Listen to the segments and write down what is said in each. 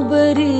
nobody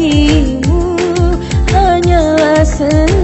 bagimu hanyalah senja